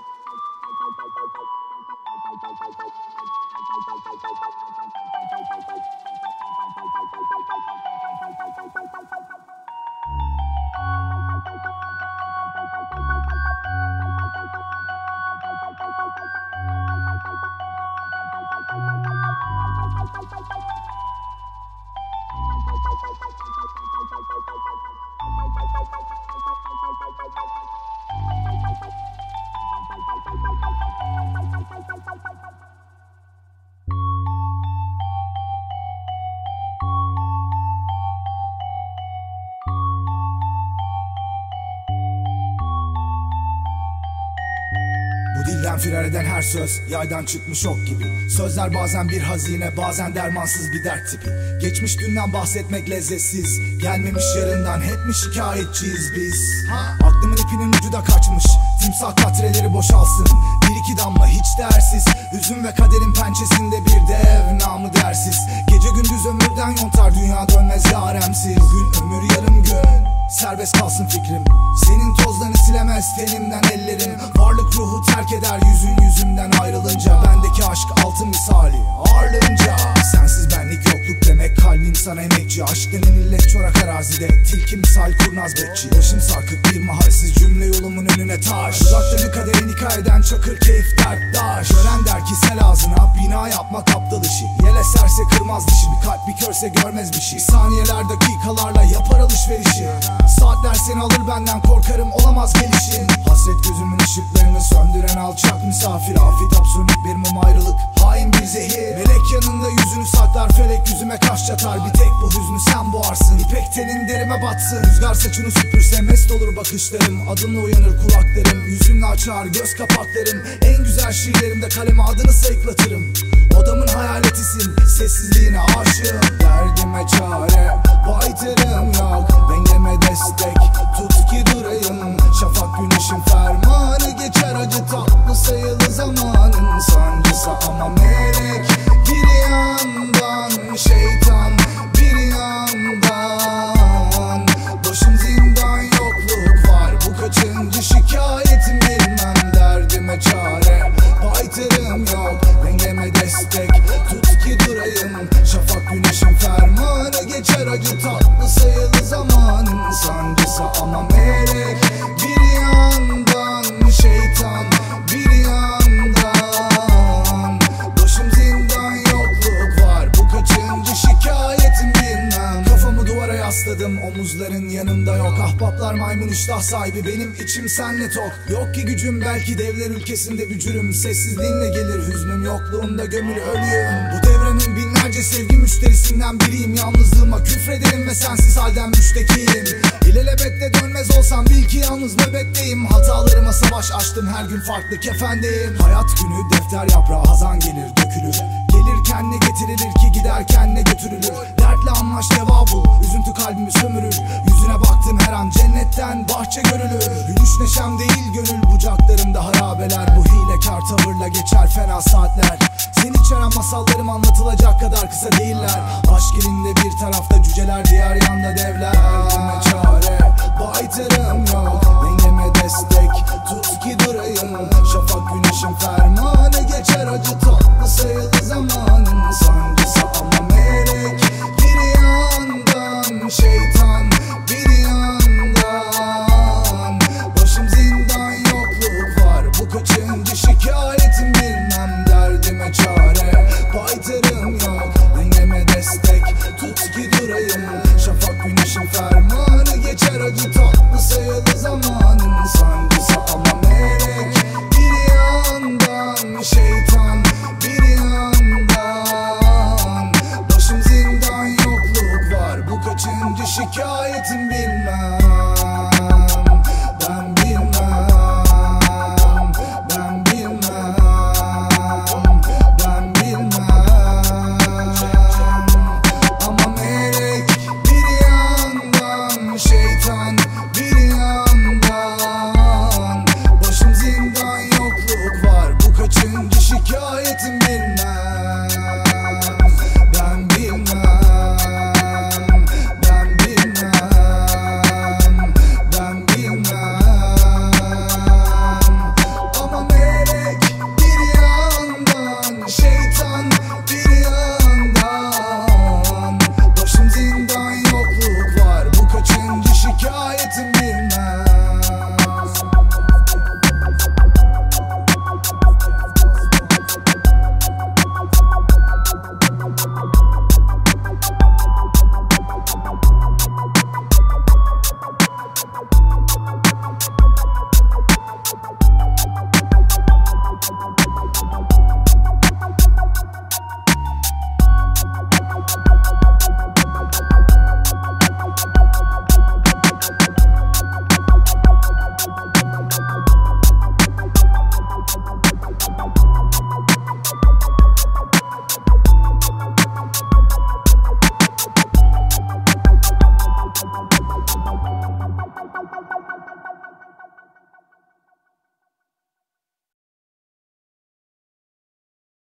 Bye. Dilden firar eden her söz yaydan çıkmış ok gibi. Sözler bazen bir hazine bazen dermansız bir dert tipi. Geçmiş dünden bahsetmek lezzetsiz. Gelmemiş yarından hep mi şikayetçiyiz biz? Ha? Aklımın ipinin ucu da kaçmış. Timsah katreleri boşalsın. Bir iki damla hiç değersiz. Hüzün ve kaderin pençesinde bir dev namı dersiz. Gece gündüz ömürden yontar dünya dönmez yaremsiz. Bugün ömür yarım gün. Serbest kalsın fikrim Silemez tenimden ellerim. Varlık ruhu terk eder yüzün yüzümden ayrılınca. Bendeki aşk altın misali ağırlığınca. Sensiz benlik yokluk demek sana emekçi Aşkının illet çorak arazide. Tilki misal kurnaz bekçi. Başım sarkık bir mahalsiz cümle yolumun önüne taş. Uzaklarını kaderin hikayeden çakır keyif dert daş Gören der ki sel ağzına bina yapmak aptal işi. Yel eserse kırmaz dişi bir kalp bir körse görmez bir şey. Saniyeler dakikalarla yapar alışverişi. Saatler seni alır benden korkarım olamaz gelişin. Hasret gözümün ışıklarını söndüren alçak misafir Afitap sönük bir mum ayrılık hain bir zehir. Melek yanında yüzünü saklar felek yüzüme kaş çatar Bir tek bu hüznü sen boğarsın. İpek tenin derime batsın. Rüzgar saçını süpürse mest olur bakışlarım. Adınla uyanır kulaklarım. Yüzümle açar göz kapaklarım. En güzel şiirlerimde kaleme adını sayıklatırım. Odamın hayaletisin Sessizliğine aşığım. Derdime çare Baytırım Baytırım yok Ahbaplar maymun iştah sahibi benim içim senle tok. Yok ki gücüm belki devler ülkesinde bücürüm. Sessizliğinle gelir hüznüm yokluğunda gömülü ölüyüm. Bu devrenin binlerce sevgi müşterisinden biriyim. Yalnızlığıma küfrederim ve sensiz halden müştekiyim. İlelebette dönmez olsam bil ki yalnız nöbetteyim. Hatalarıma savaş açtım her gün farklı kefendeyim. Hayat günü defter yaprağı hazan gelir dökülür. Gelirken Hilekar tavırla geçer fena saatler. Seni içeren masallarım anlatılacak kadar kısa değiller. Aşk elinde bir tarafta cüceler diğer yanda devler. Derdime çare baytırım yok